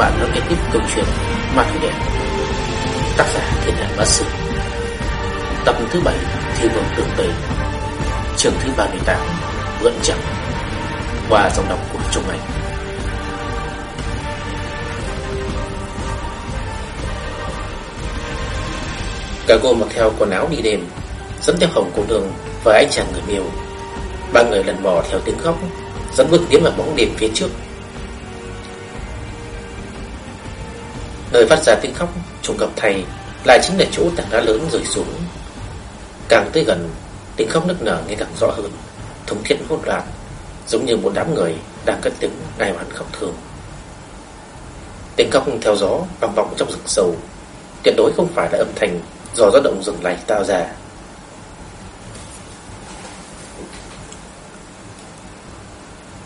Bạn lắng nghe tiếp câu chuyện Ma Thủy Điện. Tác giả Thiên Đại Bác Sư. Tập thứ 7 Thi vọng Tường Tây. Trường thứ 38 vẫn Chẳng Qua dòng đọc của Trung Anh. Cả cô mặc theo quần áo đi đêm, Dẫn theo hồng cô đường và anh chàng người miêu. Ba người lần mò theo tiếng khóc, Dẫn bước tiến vào bóng đêm phía trước. Nơi phát ra tiếng khóc trùng gặp thầy lại chính là chỗ tảng đá lớn rơi xuống. Càng tới gần, tiếng khóc nức nở nghe càng rõ hơn, thống thiết hỗn loạn, giống như một đám người đang cất tiếng ai oán khóc thương. Tiếng khóc theo gió vang vọng trong rừng sâu, tuyệt đối không phải là âm thanh do gió động rừng này tạo ra.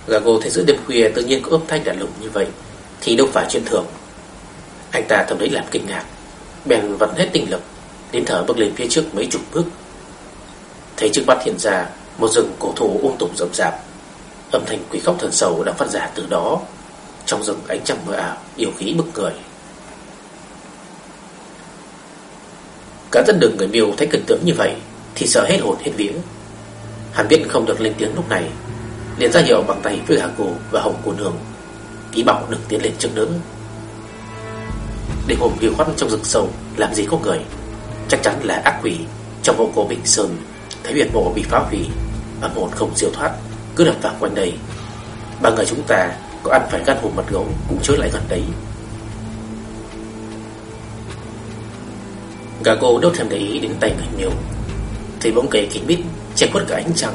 Gago thấy giữa đêm khuya tự nhiên có âm thanh lạ lùng như vậy thì đâu phải chuyện thường. Anh ta thầm lấy làm kinh ngạc. Bèn vặn hết tinh lực, Đến thở bước lên phía trước mấy chục bước. Thấy trước mắt hiện ra Một rừng cổ thụ ung tùm rậm rạp. Âm thanh quỷ khóc thần sầu đã phát ra từ đó. Trong rừng ánh trăng mơ ảo, Yêu khí bức cười. Cả dân đường người miêu thấy cảnh tượng như vậy Thì sợ hết hồn hết vía. Hắn biết không được lên tiếng lúc này, liền ra hiệu bằng tay với Hà cổ và Hồng Cô Nương Ý bảo đừng tiến lên trước nữa. Đêm hôm phiêu khoát trong rừng sâu, Làm gì có người. Chắc chắn là ác quỷ Trong mộ cổ Bình Sơn, Thấy huyệt mộ bị phá hủy và hồn không siêu thoát, Cứ đập vào quanh đây. Ba người chúng ta có ăn phải gan hùm mật gấu Cũng chối lại gần đấy. Gà cô đâu thèm để ý đến tay người nhiều Thấy bóng cây kín mít, Che khuất cả ánh trăng.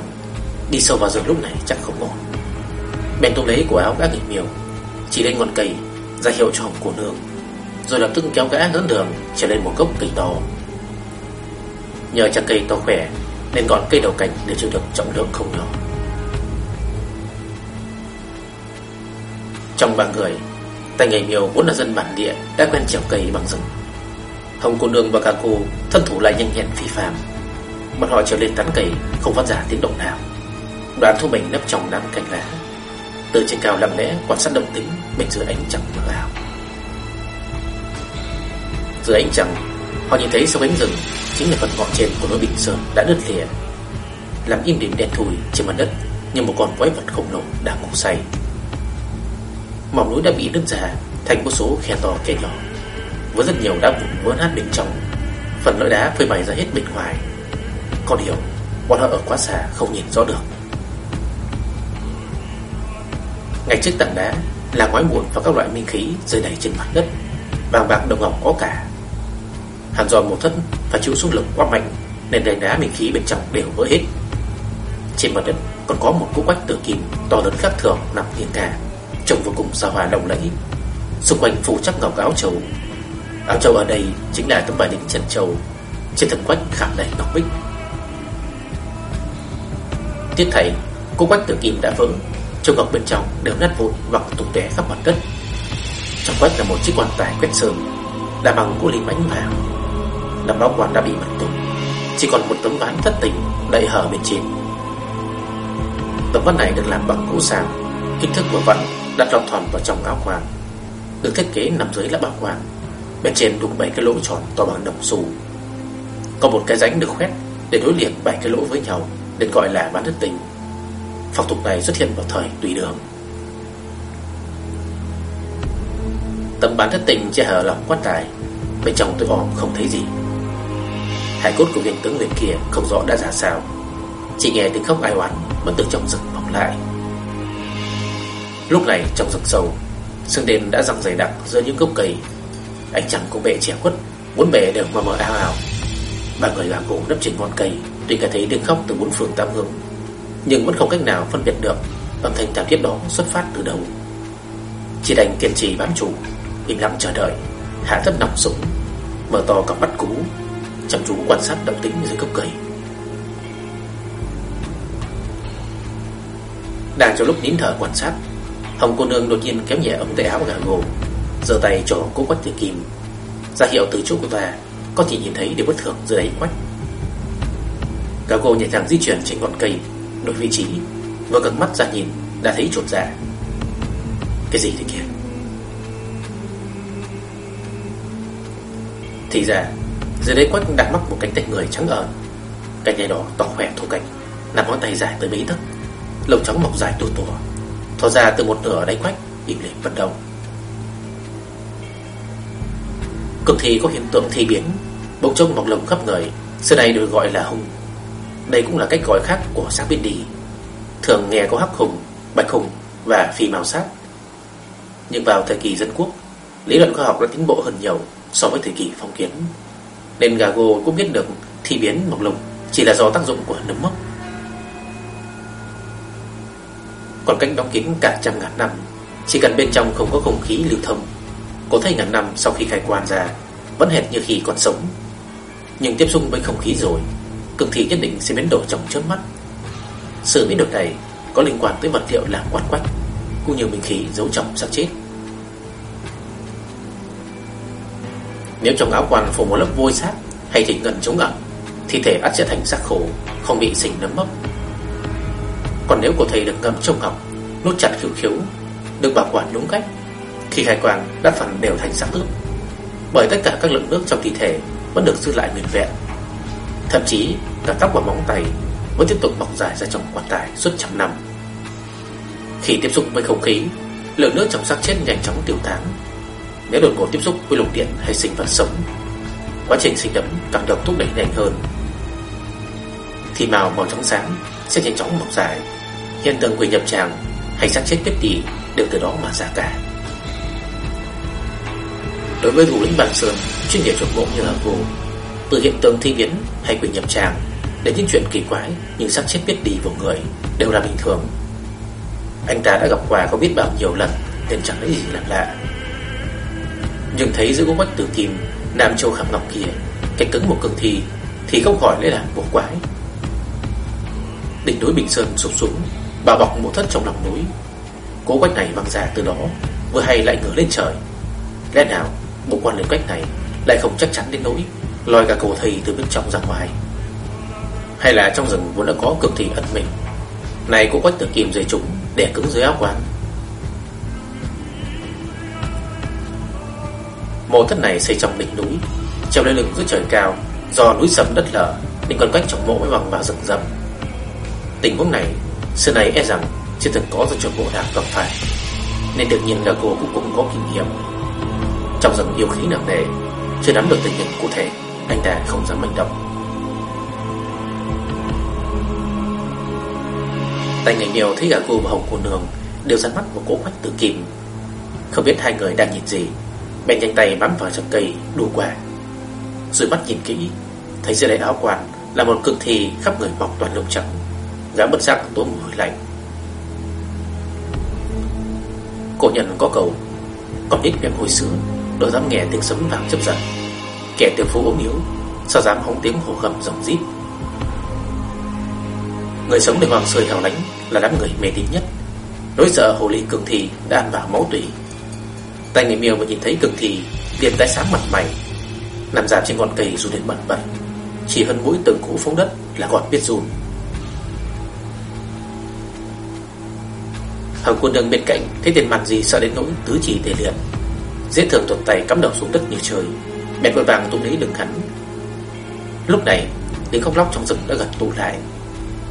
Đi sâu vào rừng lúc này chắc không ổn. Bèn tôm lấy của áo gã người miều Chỉ lên ngọn cây ra hiệu cho hồng cô nương rồi lập tức kéo gã dẫn đường trở lên một gốc cây to. Nhờ chặt cây to khỏe nên gọn cây đầu cành đều chịu được trọng lượng không nhỏ. Trong ba người, tay nghề miêu vốn là dân bản địa đã quen trèo cây bằng rừng. Hồng cô nương và ca cô thân thủ lại nhanh nhẹn phi phàm. Bọn họ trở lên tán cây không phát ra tiếng động nào. Đoàn thu mình nấp trong đám cành lá, từ trên cao lặng lẽ quan sát động tĩnh bên dưới ánh trăng mờ ảo. Dưới ánh trăng, Họ nhìn thấy sau cánh rừng, Chính là phần ngọn trên của núi Bình Sơn đã đứt lìa. Làm im điểm đen thùi trên mặt đất, Như một con quái vật khổng lồ đang ngủ say. Mỏm núi đã bị đứt ra Thành một số khe to khe nhỏ, Với rất nhiều đá vụn vỡ nát bên trong. Phần lõi đá phơi bày ra hết bên ngoài. Có điều, Bọn họ ở quá xa không nhìn rõ được. Ngay trước tảng đá Là ngói muộn và các loại minh khí rơi đầy trên mặt đất, Vàng bạc đồng ngọc có cả. Hàn giòn một thất và chịu xung lực quá mạnh, Nên đèn đá mình khí bên trong đều vỡ hết. Trên mặt đất còn có một cú quách tử kim To lớn khác thường nằm nghiêng cả Trông vô cùng xa hoa lộng lẫy. Xung quanh phủ chắc ngọc áo châu Áo châu ở đây chính là tấm bài đính trần châu Trên thân quách khảm đầy ngọc bích. Tiếp thầy Cú quách tử kim đã vỡ Châu ngọc bên trong đều nát vụn Hoặc tung tóe khắp mặt đất. Trong quách là một chiếc quan tài quét sơn Đã bằng cú lý mãnh vàng Nằm áo quan đã bị mất tung Chỉ còn một tấm ván thất tình Đậy hở bên trên. Tấm ván này được làm bằng gỗ sàng. Kích thước của ván đặt lòng thòn vào trong áo quan Được thiết kế nằm dưới lớp áo quan Bên trên đục bảy cái lỗ tròn to bằng đồng xu. Có một cái rãnh được khoét Để đối liền bảy cái lỗ với nhau Nên gọi là ván thất tình. Phong tục này xuất hiện vào thời tùy đường. Tấm bán thất tình che hở lòng quan tài. Bên trong tôi ôm không thấy gì. Hải cốt của viên tướng nguyệt kia không rõ đã ra sao. Chỉ nghe tiếng khóc ai oán Vẫn từ trong rừng vọng lại. Lúc này, trong rừng sâu, Sương đêm đã răng dày đặc giữa những gốc cây. Ánh chẳng cũng bệ trẻ khuất, Bốn bề đều mờ mờ ao ảo. Ba người làm cùng nấp trên ngọn cây, Tuy cả thấy tiếng khóc từ bốn phương tám hướng, Nhưng vẫn không cách nào phân biệt được Âm thanh thảm thiết đó xuất phát từ đâu. Chỉ đành kiên trì bám chủ Im lặng chờ đợi, Hạ thấp nòng súng Mở to cặp mắt cú chăm chú quan sát động tĩnh dưới gốc cây. Đang trong lúc nín thở quan sát, Hồng cô nương đột nhiên kéo nhẹ ống tay áo gã gồ, giơ tay chỗ cố quách tử kim, ra hiệu từ chỗ của ta có thể nhìn thấy điều bất thường dưới đáy quách. gã gồ nhẹ nhàng di chuyển trên ngọn cây, đổi vị trí, vừa cẩn mắt ra nhìn đã thấy trộn giả. Dạ. Cái gì thế kia? Thì ra dưới đáy quách đang mắc một cánh tay người trắng ờn. Cánh tay đó to khỏe thô cạnh Nằm ngón tay dài tới mấy thức Lông trắng mọc dài tua tua Thò ra từ một nửa đáy quách Im lìm vận động Cực thi có hiện tượng thi biến Bỗng trông mọc lồng khắp người Xưa đây được gọi là hùng. Đây cũng là cách gọi khác của xác biến đi. Thường nghe có hắc hùng, bạch hùng và phi màu sát. Nhưng vào thời kỳ dân quốc Lý luận khoa học đã tiến bộ hơn nhiều So với thời kỳ phong kiến. Nên Gago cũng biết được thi biến mộc lục, Chỉ là do tác dụng của nấm mốc. Còn cánh đóng kín cả trăm ngàn năm, Chỉ cần bên trong không có không khí lưu thông, Có thể ngàn năm sau khi khai quan ra, Vẫn hệt như khi còn sống. Nhưng tiếp xúc với không khí rồi Cường thị nhất định sẽ biến đổi trong chớp mắt. Sự biến đổi này Có liên quan tới vật liệu làm quát quách Cũng như minh khí giấu trọng xác chết. Nếu trong áo quan phủ một lớp vôi sát Hay thịt ngần chống ẩm Thì thể ắt sẽ thành xác khổ, Không bị sình nấm mốc. Còn nếu của thầy được ngâm trong ngọc Nút chặt khiếu khiếu, Được bảo quản đúng cách Khi khai quang đa phần đều thành xác ướp. Bởi tất cả các lượng nước trong thi thể Vẫn được giữ lại nguyên vẹn. Thậm chí, cả tóc và móng tay Vẫn tiếp tục mọc dài ra trong quan tài suốt trăm năm. Khi tiếp xúc với không khí, Lượng nước trong xác chết nhanh chóng tiêu tán. Nếu đột ngột tiếp xúc với lục điện hay sinh vật sống Quá trình sinh đấm càng được thúc đẩy nhanh hơn Thì màu màu trắng sáng sẽ nhanh chóng mọc dài Hiện tượng quỷ nhập tràng hay xác chết biết đi đều từ đó mà ra cả. Đối với thủ lĩnh Bản Sơn, chuyên nghiệp chuẩn bộ như là vô, từ hiện tượng thi biến hay quỷ nhập tràng đến những chuyện kỳ quái như xác chết biết đi của người đều là bình thường. Anh ta đã gặp qua có biết bao nhiêu lần nên chẳng lấy gì làm lạ. Nhưng thấy giữa gốc mắt tử kim, Nam Châu Khảm Ngọc kia Cái cứng một cường thi, Thì không khỏi lấy làm bộ quái. Đỉnh núi Bình Sơn sụp xuống, Bà bọc mộ thất trong lòng núi. Cố quách này văng ra từ đó, Vừa hay lại ngửa lên trời. Lẽ nào, bộ quan lên quách này Lại không chắc chắn đến nỗi, Lòi cả cổ thầy từ bên trong ra ngoài? Hay là trong rừng vốn đã có cực thị ẩn mình? Này cố quách tử kim dây trúng Để cứng dưới áo quan Mộ thất này xây trong đỉnh núi, Treo lên lưng giữa trời cao, Do núi sầm đất lở, Nên còn cách trong mộ mới bằng vào rừng rậm. Tình huống này, Xưa này e rằng chưa từng có do chuẩn bộ nào gặp phải, Nên đương nhiên là cô cũng cũng có kinh nghiệm. Trong rừng yêu khí nặng nề, Chưa nắm được tình hình cụ thể, Anh ta không dám manh động. Tại người nhiều thấy gã cô và hồng cô nương Đều dán mắt một cỗ quách tự kìm Không biết hai người đang nhìn gì Bèn nhanh tay bám vào trong cây đu quả, Rồi mắt nhìn kỹ Thấy dưới đáy áo quan Là một cực thì khắp người mọc toàn lông trắng Gã bất giác tố hôi lạnh. Cổ nhân có cầu Còn ít miệng hồi xưa Đâu dám nghe tiếng sấm vàng chấp giật. Kẻ tiểu phú ốm yếu Sao dám hóng tiếng hổ gầm rồng rít? Người sống được hoàng sơi hào lánh Là đám người mê tín nhất. Nỗi sợ hồ ly cường thì đã ăn vào máu tủy Tay người miêu mà nhìn thấy cực thì liền tái sáng mặt mày. Nằm dạp trên ngọn cây run đến bẩn bật. Chỉ hơn mũi từng cũ phóng đất là còn biết run. Hồng quân đường bên cạnh Thấy tiền mặt gì sợ đến nỗi tứ chỉ tề liệt. Dễ thường tuột tay cắm đầu xuống đất như trời Bèn vội vàng tung lấy đường hắn. Lúc này, tiếng khóc lóc trong rừng đã gần tụ lại.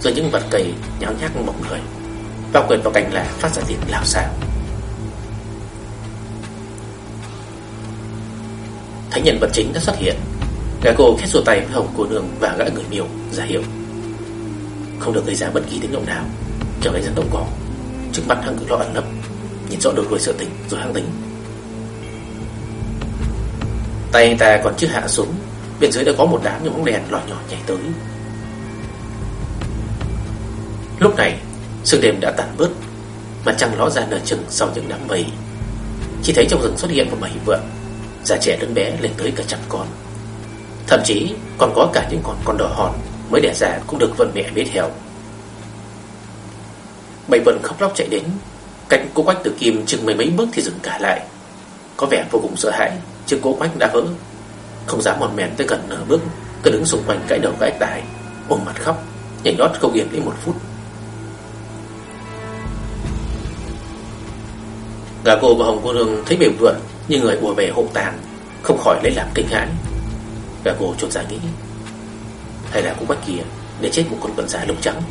Rồi những vật cây nháo nhác mọc người. Vào quyền vào cành là phát ra tiếng lào xào Thấy nhân vật chính đã xuất hiện. Gã cô khét sổ tay với hồng cô nương và gã người miêu, giả hiệu. Không được gây ra bất kỳ tiếng động nào, Trở lại dân động cỏ. Trước mặt hắn cứ lo ẩn nấp, Nhìn rõ đôi đuôi sợ tình rồi hăng tính. Tay anh ta còn chưa hạ xuống, Bên dưới đã có một đám những bóng đèn lỏ nhỏ nhảy tới. Lúc này, Sương đêm đã tàn bớt, Mặt trăng ló ra nở chừng sau những đám mây. Chỉ thấy trong rừng xuất hiện một bầy vượn. Già trẻ lớn bé lên tới cả trăm con. Thậm chí còn có cả những con con đỏ hòn Mới đẻ ra cũng được vân mẹ bế theo Bầy vần khóc lóc chạy đến, Cạnh cô quách tử kim chừng mấy mấy bước thì dừng cả lại. Có vẻ vô cùng sợ hãi, Chứ cô quách đã vỡ Không dám mòn mèn tới gần nửa bước, Cứ đứng xung quanh cãi đầu gãi tài Ôm mặt khóc, Nhảy nhót không yên đến một phút. Gà cô và hồng cô nương thấy bề vượn như người ùa về hộ tàn, Không khỏi lấy làm kinh hãi. Gà cô trột ra dạ nghĩ, Hay là cũng quách kia Để chết một con quần già lông trắng?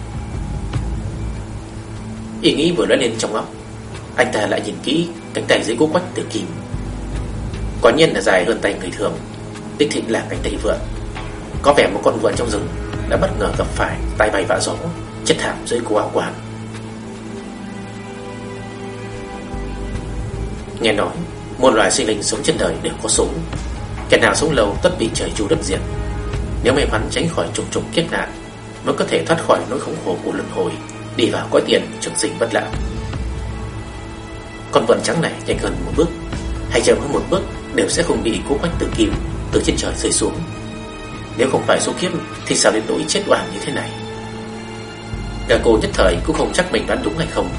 Ý nghĩ vừa lóe lên trong óc, Anh ta lại nhìn kỹ cánh tay dưới cố quách tử kim. Quả nhiên là dài hơn tay người thường, Đích thị là cánh tay vượn Có vẻ một con vượn trong rừng Đã bất ngờ gặp phải tay bay vạ gió, Chết thảm dưới cố áo quàng. Nghe nói một loài sinh linh sống trên đời đều có số. Kẻ nào sống lâu tất bị trời chu đất diệt. Nếu may mắn tránh khỏi trùng trùng kiếp nạn Mới có thể thoát khỏi nỗi khổng khổ của luân hồi, Đi vào cõi tiền trường sinh bất lão. Con vận trắng này nhanh hơn một bước, Hay chậm hơn một bước Đều sẽ không bị cố quách tử kim Từ trên trời rơi xuống. Nếu không phải số kiếp Thì sao đến nỗi chết oan như thế này? Gà cô nhất thời cũng không chắc mình đoán đúng hay không.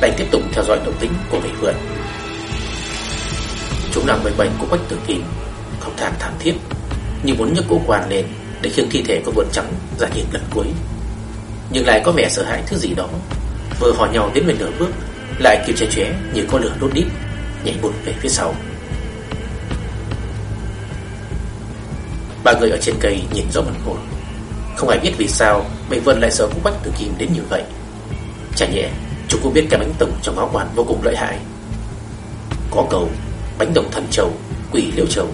Đành tiếp tục theo dõi động tính của bầy vượn Chúng nằm quanh bệnh của quách tử kim, Không than thảm thiết. Như muốn nhấc cỗ quan lên Để khiêng thi thể của vượn trắng ra nhìn lần cuối. Nhưng lại có vẻ sợ hãi thứ gì đó. Vừa hò nhau đến bên nửa bước, Lại kêu che chóe như có lửa đốt đít, Nhảy bụt về phía sau. Ba người ở trên cây nhìn rõ mặt hồn Không ai biết vì sao bệnh Vân lại sợ Phúc Bách Tử Kim đến như vậy. Chả nhẹ Chúng cũng biết cái bánh tổng trong áo quan vô cùng lợi hại. Có cầu Bánh đồng thần châu, Quỷ liễu châu.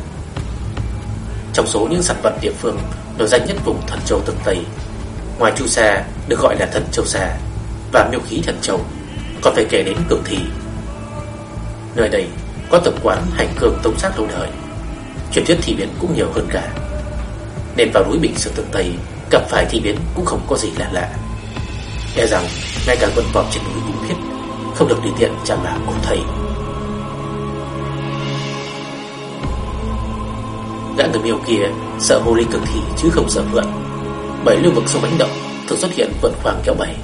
Trong số những sản vật địa phương Nổi danh nhất vùng thần châu thượng Tây, Ngoài chu sa được gọi là thần châu sa Và miêu khí thần châu, Còn phải kể đến cường thị Nơi đây có tập quán hành cường tông sát lâu đời, Truyền thuyết thị biến cũng nhiều hơn cả. Nên vào núi Bình Sơn Tường Tây, Gặp phải thị biến cũng không có gì lạ lạ. E rằng, ngay cả quân vọng trên núi cũng biết Không được tùy tiện chạm vào cổ thầy. Gã người miêu kia sợ hồ ly cực thị chứ không sợ vượn bảy lưu vực sông bánh động thường xuất hiện vượn khoảng kéo bảy,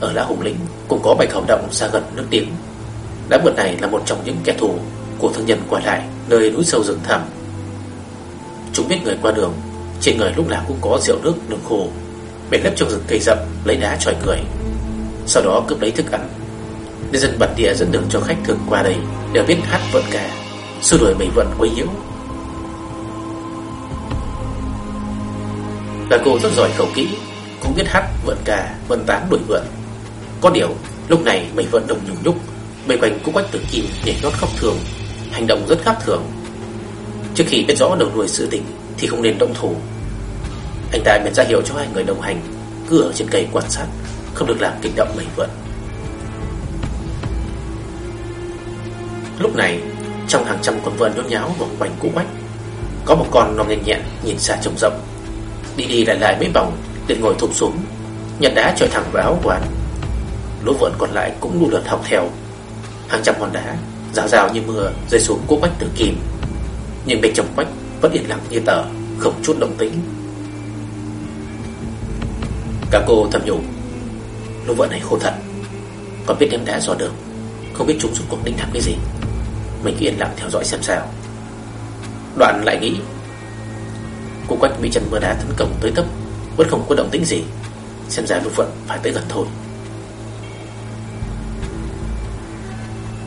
Ở lá hùng lĩnh cũng có bạch hồng động xa gần nước tiếng Đám vượn này là một trong những kẻ thù của thương nhân qua lại nơi núi sâu rừng thẳm. Chúng biết người qua đường, trên người lúc nào cũng có rượu nước đường khô, bên lấp trong rừng cây rậm lấy đá chọi cười, Sau đó cướp lấy thức ăn. Nhân dân bản địa dẫn đường cho khách thường qua đây đều biết hát vượn cả, xua đuổi mấy vượn quấy nhiễu. Là cô rất giỏi khẩu kỹ, cũng biết hát vượn cà, vượn tán đuổi vượn. Có điều, lúc này mấy vượn đồng nhùng nhúc, bầy quanh cũng quách tử kim nhảy nhót khóc thường hành động rất khác thường. Trước khi biết rõ đầu đuôi sự tình thì không nên động thủ. Anh ta bèn ra hiệu cho hai người đồng hành cứ ở trên cây quan sát, không được làm kinh động bầy vượn. Lúc này, trong hàng trăm con vượn nhốn nháo vòng quanh cũ quách, có một con nó nhanh nhẹn nhìn xa trông rộng, đi đi lại lại mấy vòng, liền ngồi thụp xuống, nhặt đá chọi thẳng vào áo quán. Lũ vượn còn lại cũng đu lượt học theo, hàng trăm hòn đá Rào rào như mưa rơi xuống cố quách tử kim. Nhưng bên trong quách Vẫn yên lặng như tờ Không chút động tĩnh. Cả cô thầm nhủ lũ vượn này khổ thật. Còn biết ném đá dò đường Không biết chúng rút cuộc định làm cái gì. Mình cứ yên lặng theo dõi xem sao. Đoạn lại nghĩ Cô quách bị chân mưa đá tấn công tới tấp, Vẫn không có động tĩnh gì. Xem ra lục vận phải tới gần thôi.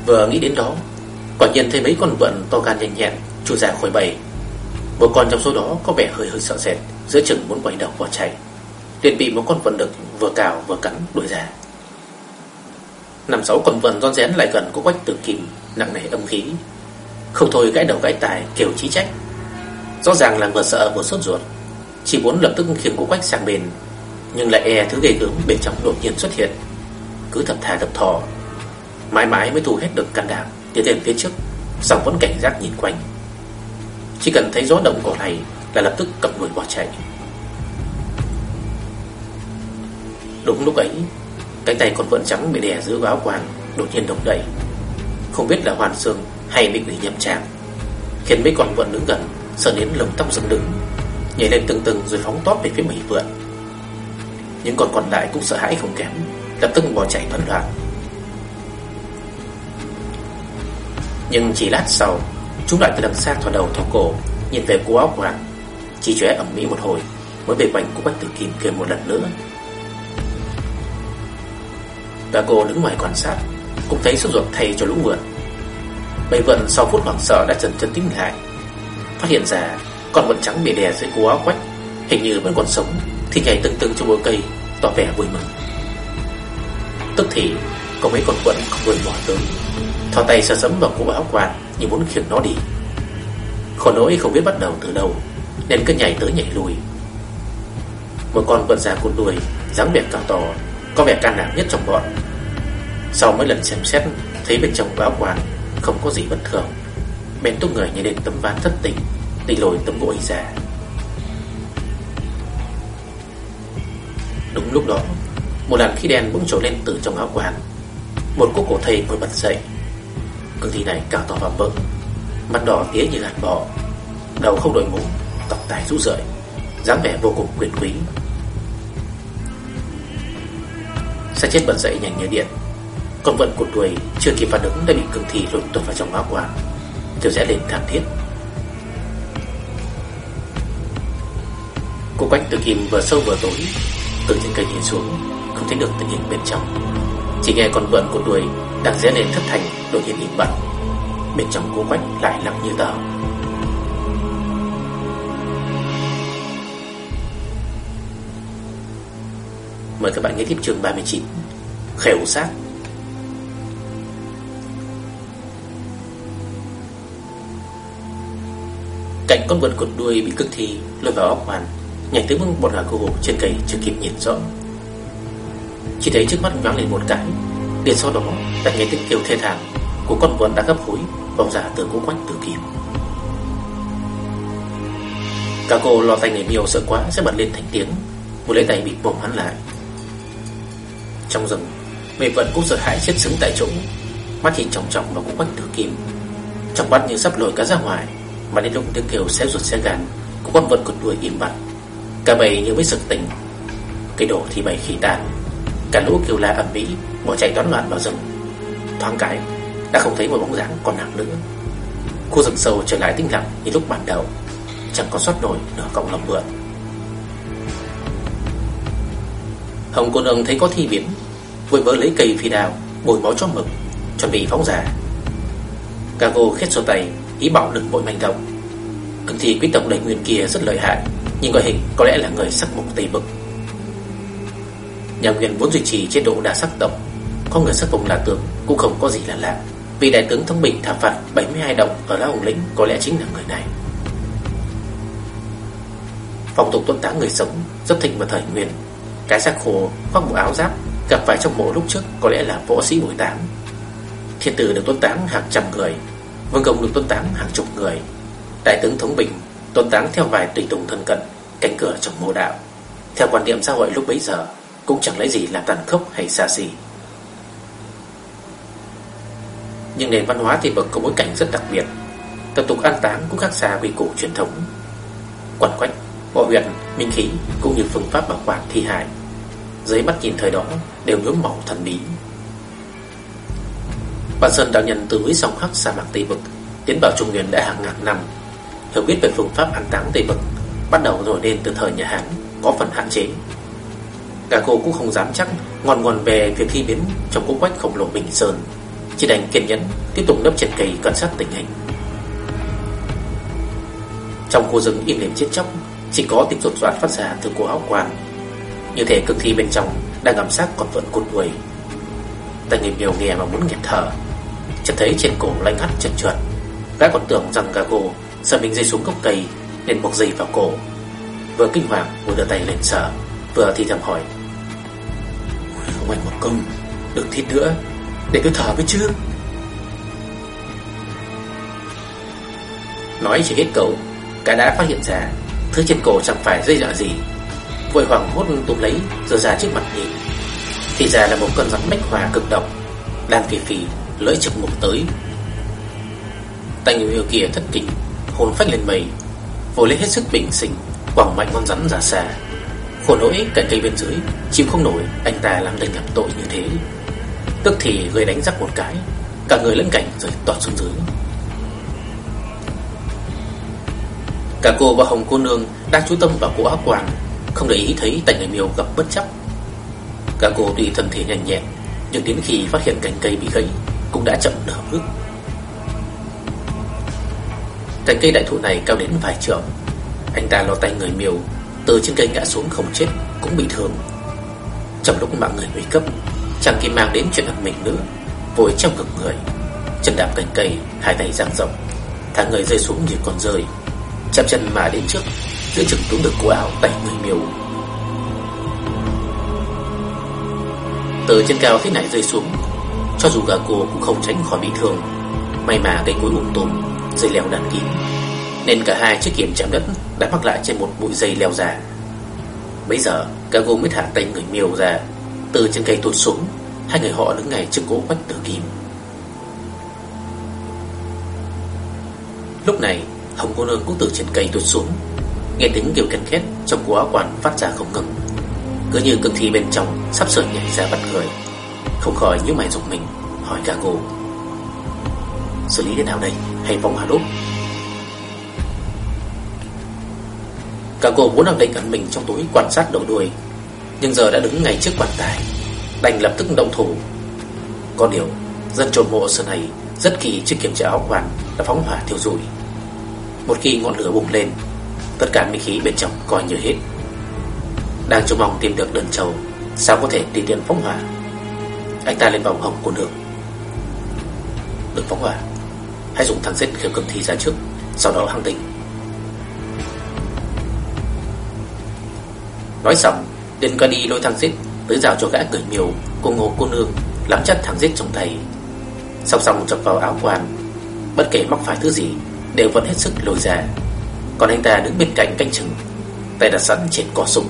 Vừa nghĩ đến đó, Quả nhiên thấy mấy con vượn to gan nhanh nhẹn, Chui ra khỏi bầy. Một con trong số đó có vẻ hơi hơi sợ sệt, Giữa chừng muốn quay đầu bỏ chạy. Liền bị một con vượn đực vừa cào vừa cắn đuổi ra. Năm sáu con vượn ron rén lại gần cô quách tử kim Nặng nề âm khí. Không thôi gãi đầu gãi tài, kêu chí trách. Rõ ràng là vừa sợ vừa sốt ruột. Chỉ muốn lập tức khiến cô quách sang bên, Nhưng lại e thứ gây gớm bên trong đột nhiên xuất hiện. Cứ thập thà thập thò, Mãi mãi mới thu hết được can đảm, Tiến lên phía trước Xong vẫn cảnh giác nhìn quanh. Chỉ cần thấy gió động cổ này Là lập tức cầm người bỏ chạy. Đúng lúc ấy, Cánh tay con vượn trắng bị đè giữa áo quàng Đột nhiên động đậy. Không biết là hoàn xương hay bị quỷ nhầm chạm Khiến mấy con vượn đứng gần Sợ đến lồng tóc dựng đứng, Nhảy lên từng từng rồi phóng tóp về phía mấy vượn Những con còn lại cũng sợ hãi không kém, Lập tức bỏ chạy thuần loạn. Nhưng chỉ lát sau, Chúng lại từ đằng xa thò đầu thò cổ, Nhìn về cô áo quàng Chỉ chóe ẩm mỹ một hồi, Mới về quanh của Bách Tử Kim kia một lần nữa. Và cô đứng ngoài quan sát, Cũng thấy sốt ruột thay cho lũ vượn. Bầy vượn sau phút hoảng sợ đã dần chân tính lại. Phát hiện ra Còn vật trắng bị đè dưới cú áo quách, Hình như vẫn còn sống, Thì nhảy từng từng trong bụi cây, Tỏ vẻ vui mừng. Tức thì, có mấy con quận không vội bỏ tới, Thò tay sờ sấm vào cú áo quan Như muốn khiêng nó đi. Khổ nỗi không biết bắt đầu từ đâu, Nên cứ nhảy tới nhảy lui. Một con quận già cụt đuôi, dáng vẻ cao to, Có vẻ can đảm nhất trong bọn. Sau mấy lần xem xét, Thấy bên trong áo quan Không có gì bất thường. Bèn tung người nhảy lên tấm ván thất tình, Đi lồi tấm gỗ ra. Đúng lúc đó, Một làn khí đen bỗng trồi lên từ trong áo quan Một cô cổ thầy ngồi bật dậy. Cương thi này càng to và mỡ Mặt đỏ tía như gạt bò. Đầu không đội mũ, Tóc tai rũ rượi, dáng vẻ vô cùng quyền quý. Sa chết bật dậy nhanh như điện. Con vận của đuôi chưa kịp phản ứng đã bị cương thi lột tuột vào trong áo quan Kêu rẽ lên thảm thiết. Cô quách từ kim vừa sâu vừa tối, Từ trên cây nhìn xuống, Không thấy được tình hình bên trong. Chỉ nghe con vượn của đuôi đang rẽ lên thất thành, Đột nhiên im bặt. Bên trong cô quách lại lặng như tờ. Mời các bạn nghe tiếp chương 39 Khều sát Cạnh con vật cột đuôi bị cực thi lôi vào óc màn, Nhảy tới mức bọn gà cô trên cây chưa kịp nhìn rõ. Chỉ thấy trước mắt nhoáng lên một cái, liền sau đó là nghe tiếng kêu thê thảm Của con vật đã gấp hối Vòng ra từ cố quách từ kim. Cả cô lo tay người miêu sợ quá Sẽ bật lên thành tiếng, Một lấy tay bị bồm hắn lại. Trong rừng Mẹ vẫn cũng sợ hãi chết sững tại chỗ, Mắt nhìn trọng trọng vào cú quách tử kim, Trong mắt như sắp lồi cả ra ngoài. Mà đến lúc tiếng kêu xé ruột xé gan cũng con vật cột đuôi im bặt. Cả bầy như mới sực tỉnh. Cây đổ thì bầy khỉ tàn. Cả lũ kêu la ầm mỹ Bỏ chạy toán loạn vào rừng. Thoáng cái, đã không thấy một bóng dáng còn nặng nữa. Khu rừng sâu trở lại tĩnh lặng như lúc ban đầu. Chẳng có sót nổi nửa cộng lòng vượn. Hồng cô nương thấy có thi biến Vội vỡ lấy cây phi đào Bồi máu cho mực, Chuẩn bị phóng giả Gago khét sổ tay Ý bảo đừng vội manh động Cực thì quý tộc đầy nguyên kia rất lợi hại, Nhưng ngoại hình có lẽ là người sắc mục tây bực Nhà nguyên vốn duy trì chế độ đa sắc tộc, Có người sắc mục là tướng Cũng không có gì là lạ. Vì đại tướng Thông Bình thả phạt 72 đồng Ở lá Hồng Lĩnh có lẽ chính là người này. Phong tục tuân táng người sống Rất thịnh vào thời nguyên. Cái xác khổ khoác bộ áo giáp, Gặp phải trong mộ lúc trước có lẽ là võ sĩ buổi táng. Thiên tử được tuân táng hàng trăm người Vương công được tuân táng hàng chục người. Đại tướng Thống Bình tuân táng theo vài tùy tùng thân cận Cánh cửa trong mộ đạo. Theo quan niệm xã hội lúc bấy giờ Cũng chẳng lấy gì làm tàn khốc hay xa xỉ. Nhưng nền văn hóa thì bậc có bối cảnh rất đặc biệt. Tập tục an táng cũng khác xa quy củ truyền thống. Quẩn quách, bộ huyện, minh khí Cũng như phương pháp bảo quản thi hài. Dưới mắt nhìn thời đó Đều nhuốm màu thần bí. Bản Sơn đạo nhân từ núi sông Hắc sa mạc Tây Vực, Tiến vào Trung Nguyên đã hàng ngàn năm. Hiểu biết về phương pháp an táng Tây Vực, Bắt đầu rồi nên từ thời nhà Hán, Có phần hạn chế. Cả cô cũng không dám chắc Ngon ngon về việc thi biến trong cố quách khổng lồ Bình Sơn. Chỉ đành kiên nhẫn, Tiếp tục nấp trên cây cẩn sát tình hình. Trong khu rừng im lìm chết chóc, Chỉ có tiếng rột rạt phát ra từ cô áo quan. Như thể cực thi bên trong Đang ngắm sát còn vẫn cột đuổi. tay nghiệp nhiều nghe mà muốn nghẹt thở. Chợt thấy trên cổ lạnh hắt trượt trượt. Gã còn tưởng rằng Gago Sợ mình rơi xuống gốc cây Nên buộc dây vào cổ. Vừa kinh hoàng, vừa đưa tay lên sờ, Vừa thì thầm hỏi. Không anh một công Đừng thít nữa, Để tôi thở với chứ. Nói chỉ hết câu Cả đã phát hiện ra, Thứ trên cổ chẳng phải dây dở gì. Vội hoảng hốt túm lấy Rồi ra trước mặt nhìn. Thì ra là một con rắn bách hòa cực độc, Đang phì phì lưỡi trực ngục tới. Tay người yêu kia thất kinh Hồn phách lên mây Vội lấy hết sức bình sinh Quảng mạnh con rắn ra xa Khổ nỗi cạnh cây bên dưới Chịu không nổi anh ta làm đành ngập tội như thế. Tức thì người đánh rắc một cái Cả người lẫn cảnh rồi tọt xuống dưới. Cả cô và Hồng cô nương Đang chú tâm vào cô áo quàng, Không để ý thấy tay người miêu gặp bất chấp. Cả cô tuy thân thể nhanh nhẹn Nhưng đến khi phát hiện cành cây bị gãy cũng đã chậm nửa bước. Cành cây đại thụ này cao đến vài trượng. Anh ta lo tay người miêu, Từ trên cây ngã xuống không chết, Cũng bị thương. Trong lúc mạng người nguy cấp, chàng kim mang đến chuyện ẩn mình nữa, Vội trong ngực người. Chân đạp cành cây, Hai tay dang rộng, Thả người rơi xuống như con rơi, Chạm chân mà đến trước, Giữa chừng túm được cổ áo tay người miêu. Từ trên cao thế này rơi xuống cho dù gà cô cũng không tránh khỏi bị thương. May mà cây cối ủng tùm Dây leo đàn kín Nên cả hai chiếc kiếm chạm đất Đã mắc lại trên một bụi dây leo già. Bây giờ Gago mới thả tay người miêu ra. Từ trên cây tuột xuống, Hai người họ đứng ngay trước cỗ quách tử kim. Lúc này, Hồng cô nương cũng từ trên cây tuột xuống. Nghe tiếng kêu ken két Trong của áo quản phát ra không ngừng. Cứ như cực thi bên trong Sắp sửa nhảy ra bắt người. Không khỏi những mày rụng mình, Hỏi cả cô Xử lý thế nào đây? Hay vòng hỏa đốt? Cả cô muốn đang định ẩn mình trong túi quan sát đầu đuôi, Nhưng giờ đã đứng ngay trước quan tài, Đành lập tức động thủ. Có điều, Dân trộn mộ sơn này Rất kỳ trước kiểm tra áo hoàn Đã phóng hỏa thiêu rụi. Một khi ngọn lửa bùng lên, Tất cả minh khí bên trong coi như hết. Đang trông mong tìm được đơn trầu, Sao có thể đi tiền phóng hỏa? Anh ta lên vòng hồng của đường Đừng phóng hỏa. Hãy dùng thằng giết khiêu cầm thi ra trước, Sau đó hăng tỉnh Nói xong, Điền ca đi lôi thằng giết Tới rào cho gã cười miều Cô ngô cô nương, Lắm chặt thằng giết trong tay. Song song chọc vào áo quan, Bất kể mắc phải thứ gì, Đều vẫn hết sức lôi ra. Còn anh ta đứng bên cạnh canh chừng, Tay đặt sẵn trên cò súng.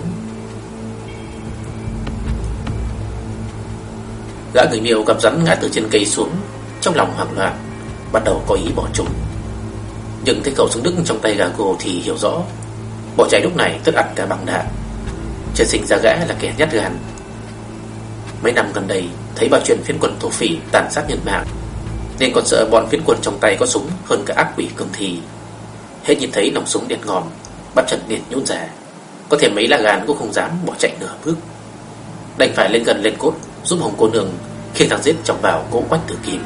Gã người miêu gặp rắn ngã từ trên cây xuống, Trong lòng hoảng loạn, Bắt đầu có ý bỏ trốn. Nhưng thấy khẩu súng đức trong tay Gago thì hiểu rõ, Bỏ chạy lúc này tất ắt cả bằng đạn. Trời sinh ra gã là kẻ nhát gan. Mấy năm gần đây, Thấy bao chuyện phiến quân thổ phỉ tàn sát nhân mạng, Nên còn sợ bọn phiến quân trong tay có súng Hơn cả ác quỷ cường thi. Hết nhìn thấy nòng súng điện ngòm, Bắt chân điện nhún ra. Có thể mấy là gan cũng không dám bỏ chạy nửa bước. Đành phải lên gần lên cốt Giúp hồng cô nương khi thằng giết chọc vào cỗ quách tử kim.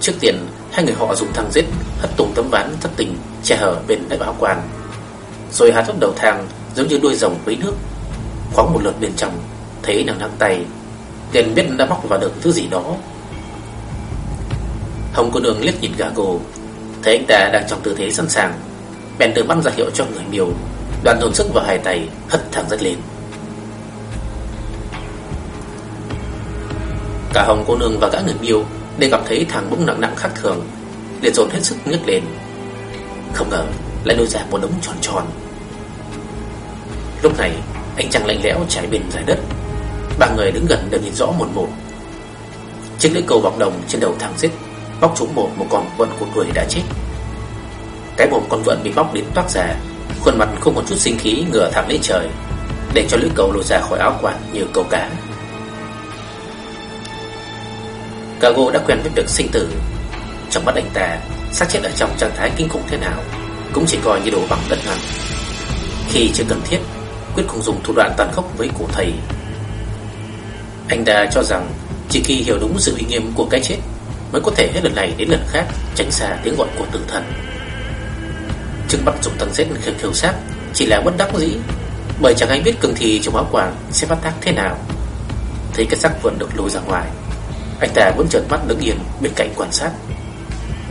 Trước tiên, Hai người họ dùng thang giết Hất tung tấm ván thất tình Che hở bên đại bảo quan. Rồi hạ thấp đầu thang, Giống như đuôi rồng quấy nước, Khoáng một lượt bên trong, Thấy nàng nắm tay, liền biết đã móc vào được thứ gì đó. Hồng cô nương liếc nhìn Gago Thấy anh ta đang trong tư thế sẵn sàng, Bèn từ băng ra hiệu cho người miêu Đoàn dồn sức vào hai tay, Hất thẳng rất lên. Cả Hồng cô nương và gã người miêu Đều gặp thấy thằng bỗng nặng nặng khác thường liền dồn hết sức nhấc lên. Không ngờ lại nôi ra một đống tròn tròn. Lúc này Anh chàng lạnh lẽo trải bên dài đất. Ba người đứng gần đều nhìn rõ một một Chiếc lưỡi câu bọc đồng trên đầu thằng xích Bóc trúng một một con vượn của người đã chết. Cái mồm con vượn bị bóc đến toát ra, Khuôn mặt không còn chút sinh khí ngửa thẳng lên trời, Để cho lưỡi cầu lôi ra khỏi áo quạt như câu cá. Gago đã quen với việc sinh tử. Trong mắt anh ta, xác chết ở trong trạng thái kinh khủng thế nào Cũng chỉ coi như đồ bằng đất ngăn Khi chưa cần thiết, Quyết không dùng thủ đoạn tàn khốc với cổ thầy. Anh ta cho rằng Chỉ khi hiểu đúng sự uy nghiêm của cái chết Mới có thể hết lần này đến lần khác Tránh xa tiếng gọi của tử thần. Trước bắt dùng tầng giết khiêu khiêu sát Chỉ là bất đắc dĩ, Bởi chẳng ai biết cường thì trong áo quàng Sẽ phát tác thế nào. Thấy cái xác vượn được lôi ra ngoài anh ta vẫn trợn mắt đứng yên bên cạnh quan sát.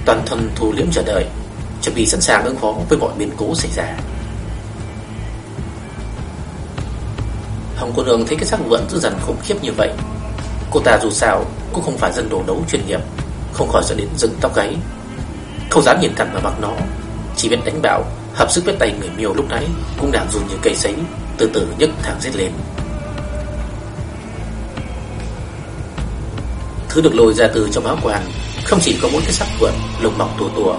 Toàn thân thu liếm chờ đợi Chuẩn bị sẵn sàng ứng phó với mọi biến cố xảy ra. Hồng cô nương thấy cái xác vượn dữ dằn khủng khiếp như vậy. Cô ta dù sao cũng không phải dân đồ đấu chuyên nghiệp Không khỏi dẫn đến dựng tóc gáy. Không dám nhìn thẳng vào mặt nó Chỉ biết đánh bạo, Hợp sức với tay người miêu lúc nãy Cũng đang dùng như cây sấy Từ từ nhấc thẳng giết lên. Thứ được lôi ra từ trong áo quan Không chỉ có bốn cái xác vượn Lông mọc tua tua.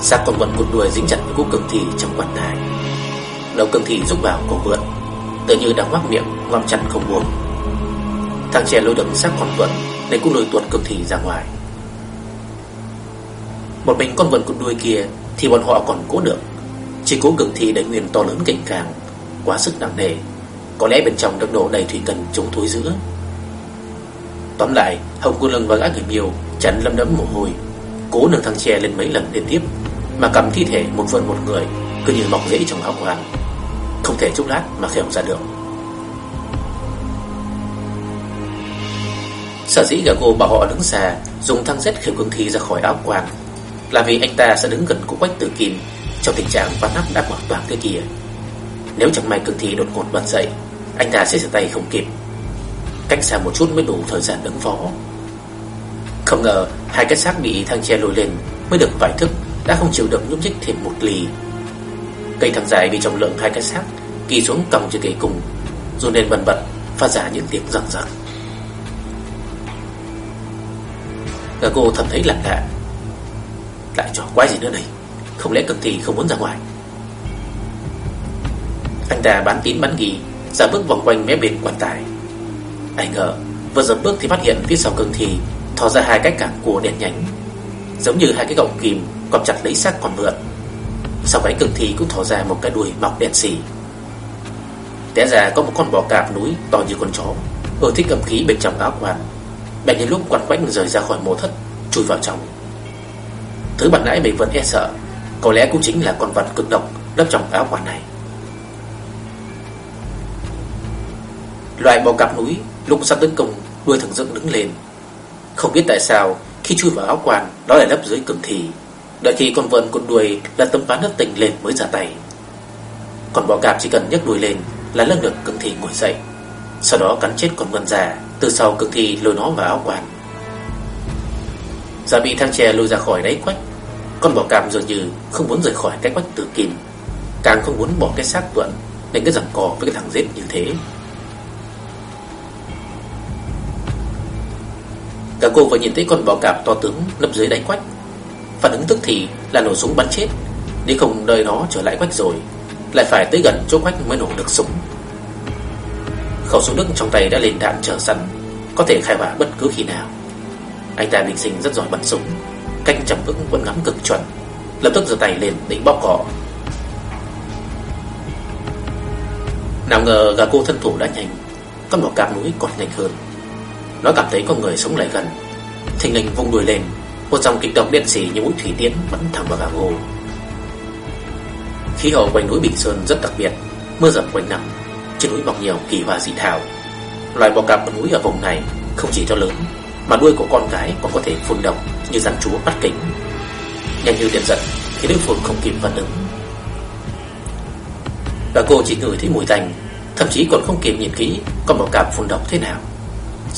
Xác còn quần cột đuôi dính chặt với cô cường thị trong quần tài Đầu cường thị rút vào cổ vượn Tự như đang ngoác miệng Ngoạm chặt không buông. Thằng trẻ lôi được xác con vượn nên cũng lôi tuột cường thị ra ngoài. Một mình con vượn cụt đuôi kia Thì bọn họ còn cố được. Chỉ cố cường thị để nguyên to lớn cảnh càng, Quá sức nặng nề. Có lẽ bên trong được đổ đầy thủy cần chống thối giữa. Tóm lại, Hồng Cô Lân và gã người miêu Chắn lâm đấm mồ hôi Cố nâng thằng tre lên mấy lần liên tiếp, Mà cầm thi thể một phần một người, Cứ như mọc rễ trong áo quần hắn Không thể chốc lát mà khèo ra được. Sở dĩ gã cô bảo họ đứng xa, Dùng thang rét khều cương thi ra khỏi áo quan Là vì anh ta sẽ đứng gần cụ quách tử kim Trong tình trạng ván nắp đã mở toàn cái kia. Nếu chẳng may cương thi đột ngột bật dậy, Anh ta sẽ giơ tay không kịp. Cách xa một chút mới đủ thời gian đứng phó Không ngờ Hai cái xác bị thang tre lôi lên Mới được vài thức Đã không chịu được nhúc nhích thêm một lì. Cây thang dài bị trọng lượng hai cái xác, Kỳ xuống còng trên cây cùng, dù nên bần bật Phát ra những tiếng răng rắc cả cô thầm thấy lạ lạ. Lại trò quái gì nữa đây? Không lẽ cực thì không muốn ra ngoài? Anh ta bán tín bán nghi, Ra bước vòng quanh mé bên quan tài. Ai ngờ, vừa dập bước thì phát hiện phía sau cương thi Thò ra hai cái cảng của đèn nhánh, Giống như hai cái gọng kìm Cọp chặt lấy xác còn mượn. Sau cái cương thi cũng thò ra một cái đuôi mọc đèn xì. Té ra có một con bò cạp núi To như con chó, Ưa thích cầm khí bên trong áo quan Bèn nhân lúc quằn quách rời ra khỏi mộ thất, Chui vào trong. Thứ bạn nãy mình vẫn e sợ, Có lẽ cũng chính là con vật cực độc Lấp trong áo quan này. Loài bò cạp núi lúc sắp tấn công Đuôi thằng dựng đứng lên. Không biết tại sao, khi chui vào áo quan, Đó lại lấp dưới cường thị Đợi khi con vợn con đuôi là tấm ván đất tình lên mới ra tay. Còn bọ cạp chỉ cần nhấc đuôi lên Là lưng được cường thị ngồi dậy. Sau đó cắn chết con vân già Từ sau cường thị lôi nó vào áo quan. Giả bị thang tre lôi ra khỏi đáy quách. Con bọ cạp dường như không muốn rời khỏi cái quách tử kim. Càng không muốn bỏ cái xác tuận Nên cái giằng cò với cái thằng giết như thế. Cả cô vừa nhìn thấy con bò cạp to tướng nấp dưới đáy quách. Phản ứng tức thì là nổ súng bắn chết. Nếu không đời nó trở lại quách rồi, Lại phải tới gần chỗ quách mới nổ được súng. Khẩu súng đức trong tay đã lên đạn trở sẵn, Có thể khai hỏa bất cứ khi nào. Anh ta bình sinh rất giỏi bắn súng Cách chậm vững vẫn ngắm cực chuẩn. Lập tức giơ tay lên định bóp cỏ Nào ngờ gà cô thân thủ đã nhanh, Con bò cạp núi còn nhanh hơn nó cảm thấy có người sống lại gần. Thình lình vung đuôi lên, Một dòng kịch độc điện xì như mũi thủy tiễn bắn thẳng vào gà hồ Khí hậu quanh núi Bình Sơn rất đặc biệt, Mưa dầm quanh năm, Trên núi mọc nhiều kỳ hoa dị thảo. Loài bò cạp ở núi ở vùng này Không chỉ to lớn, Mà đuôi của con gái còn có thể phun độc Như rắn chúa bắt kính. Nhanh như điện giật Thì đối phương không kịp phản ứng. Và cô chỉ ngửi thấy mùi tanh, Thậm chí còn không kịp nhìn kỹ Con bò cạp phun độc thế nào.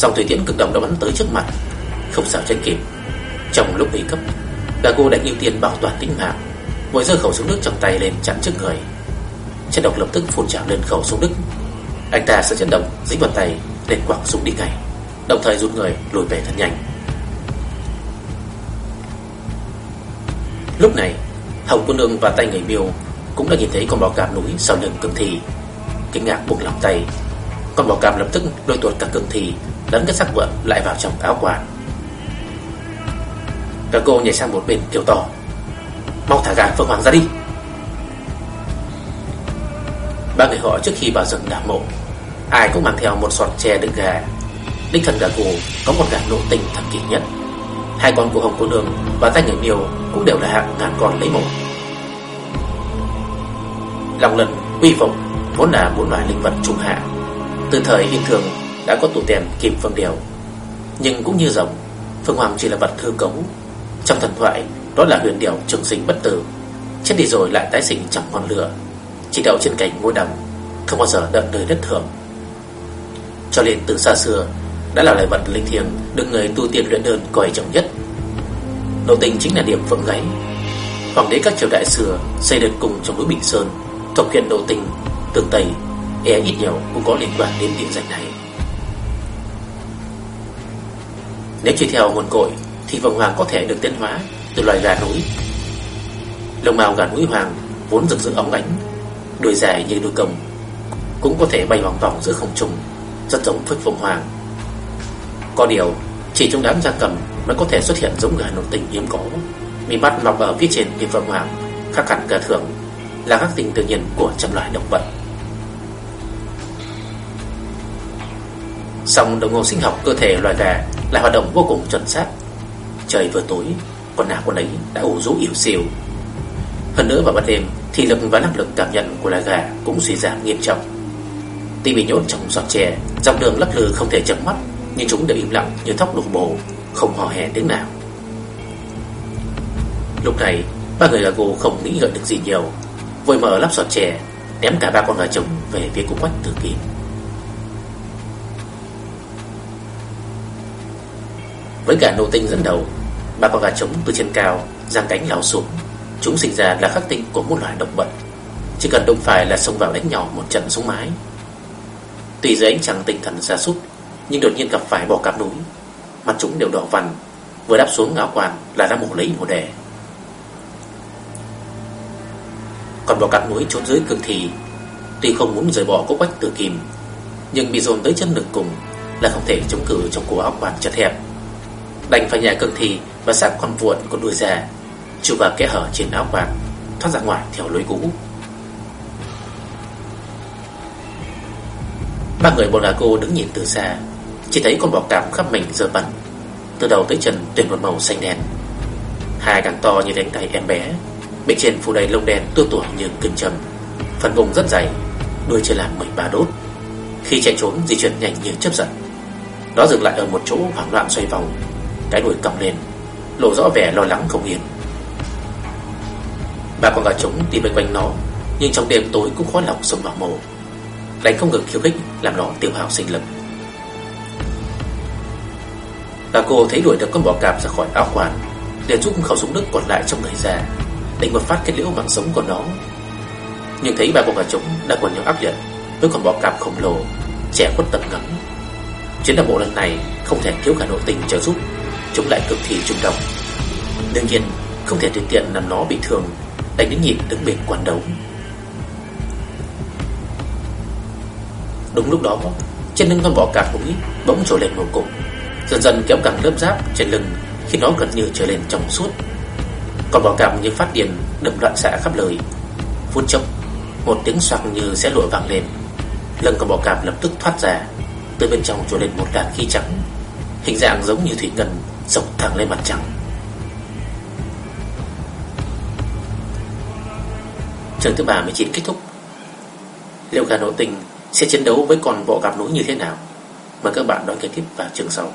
Dòng thủy tiễn cực động đã bắn tới trước mặt. Không sao tránh kịp. Trong lúc nguy cấp Dago đã ưu tiên bảo toàn tính mạng. Vội giơ khẩu súng nước trong tay lên chặn trước người. Chất độc lập tức phun trào lên khẩu súng đức Anh ta sợ chấn động, dính vào tay lên quẳng súng đi ngay. Đồng thời rút người, lùi về thật nhanh. Lúc này, Hồng cô nương và tay người miêu Cũng đã nhìn thấy con bò cạp núi sau lưng cương thi. Kinh ngạc buông lòng tay con bò cạp lập tức lôi tuột cả cương thi Lẫn cái sắc vợ lại vào trong áo quan Cả cô nhảy sang một bên kêu to, Mau thả gà phượng Hoàng ra đi. Ba người họ trước khi vào rừng đảo mộ, Ai cũng mang theo một sọt tre đựng gà. Đích thần gà cô có một gà nộ tình thật kỳ nhất. Hai con của Hồng Cô Nương và tay người miêu Cũng đều là hạng ngàn con lấy một Lòng lần uy vọng Vốn là một loài linh vật trung hạ. Từ thời hiện thường đã có tụ tiền kim phương điều Nhưng cũng như rồng, Phương Hoàng chỉ là vật hư cấu. Trong thần thoại, đó là huyền điểu trường sinh bất tử. Chết đi rồi lại tái sinh trong ngọn lửa. Chỉ đậu trên cành ngôi đồng Không bao giờ đợi đời đất thường Cho nên từ xa xưa, Đã là loài vật linh thiêng Được người tu tiên luyện đơn coi trọng nhất. Nộ tình chính là điểm phượng gáy. Hoàng đế các triều đại xưa Xây đền cùng trong núi Bình Sơn Thuộc huyện nộ tình, Tường Tây E ít nhiều cũng có liên quan đến địa danh này. Nếu truy theo nguồn cội Thì vòng hoàng có thể được tiến hóa Từ loài gà núi. Lông màu gà núi hoàng vốn rực rỡ óng ánh Đuôi dài như đuôi cồng, Cũng có thể bay vòng vòng giữa không trung Rất giống với vòng hoàng. Có điều Chỉ trong đám gia cầm Mới có thể xuất hiện giống gà nội tình hiếm có. Mì mắt mọc ở phía trên kim vòng hoàng Khác hẳn gà thường Là các tình tự nhiên của trăm loài động vật. Song đồng hồ sinh học cơ thể loài gà lại hoạt động vô cùng chuẩn xác. Trời vừa tối, Còn nào con ấy đã ủ rũ yếu xìu. Hơn nữa vào ban đêm Thì lực và năng lực cảm nhận của loài gà Cũng suy giảm nghiêm trọng Tuy bị nhốt trong giọt chè Dòng đường lắc lư không thể chấm mắt Nhưng chúng đều im lặng như thóc đổ bồ Không hò hẻ tiếng nào Lúc này Ba người gà gù không nghĩ ngợi được gì nhiều Vội mở lắp giọt chè Ném cả ba con gà trống về phía cục quách tử kim Với cả nô tinh dẫn đầu, Ba con gà trống từ trên cao, Giang cánh lao xuống. Chúng sinh ra là khắc tinh của một loài động vật. Chỉ cần đụng phải là xông vào đánh nhỏ một trận xuống mái. Tuy dưới ánh trăng tinh thần xa sút, Nhưng đột nhiên gặp phải bò cạp núi. Mặt chúng đều đỏ vằn, Vừa đáp xuống áo quan là đã mổ lấy mổ đẻ. Còn bò cạp núi trốn dưới cường thì, Tuy không muốn rời bỏ cố quách tử kim, Nhưng bị dồn tới chân lực cùng Là không thể chống cự trong cổ áo quan chật hẹp. Đành phải nhảy cực thì Và xác con vuột con đuôi già Chui vào kẽ hở trên áo quàng Thoát ra ngoài theo lối cũ. Ba người Monaco đứng nhìn từ xa, Chỉ thấy con bò cạp khắp mình dơ bẩn, Từ đầu tới chân tuyển một màu xanh đen. Hai càng to như cánh tay em bé, Bên trên phủ đầy lông đen tua tủa như cưng châm, Phần bụng rất dày, Đuôi chưa làm 13 đốt. Khi chạy trốn di chuyển nhanh như chấp giật, Nó dừng lại ở một chỗ hoảng loạn xoay vòng cái đuôi còng lên, Lộ rõ vẻ lo lắng không yên. Ba con gà trống tìm bên quanh nó, Nhưng trong đêm tối cũng khó lòng sống vào mồ Đánh không ngừng khiêu khích, Làm nó tiêu hào sinh lực. Bà cô thấy đuổi được con bò cạp ra khỏi áo quan liền rút khẩu súng nước còn lại trong người ra, Đánh một phát kết liễu mạng sống của nó. Nhưng thấy ba con gà trống đã còn nhau áp lực, Với con bò cạp khổng lồ, Trẻ khuất tầm ngắm. Chuyến đào bộ lần này không thể thiếu cả nội tình trợ giúp chống lại cực thị trung đông. Đương nhiên, không thể tùy tiện làm nó bị thương, đánh đến nhịp đứng bên quan đấu. Đúng lúc đó, trên lưng con bò cạp mũi bỗng trồi lên một cục, dần dần kéo căng lớp giáp trên lưng khi nó gần như trở lên trong suốt. Con bò cạp như phát điên đâm loạn xạ khắp lời. Phút chốc, một tiếng xoạc như sẽ lụa vàng lên. Lưng con bò cạp lập tức thoát ra, từ bên trong trồi lên một đàn khí trắng, hình dạng giống như thủy ngân Dọc thẳng lên mặt trăng. Trường thứ 39 kết thúc. Liệu gà nổ tình sẽ chiến đấu với con bọ gặp núi như thế nào? Mời các bạn đón kế tiếp vào chương sau.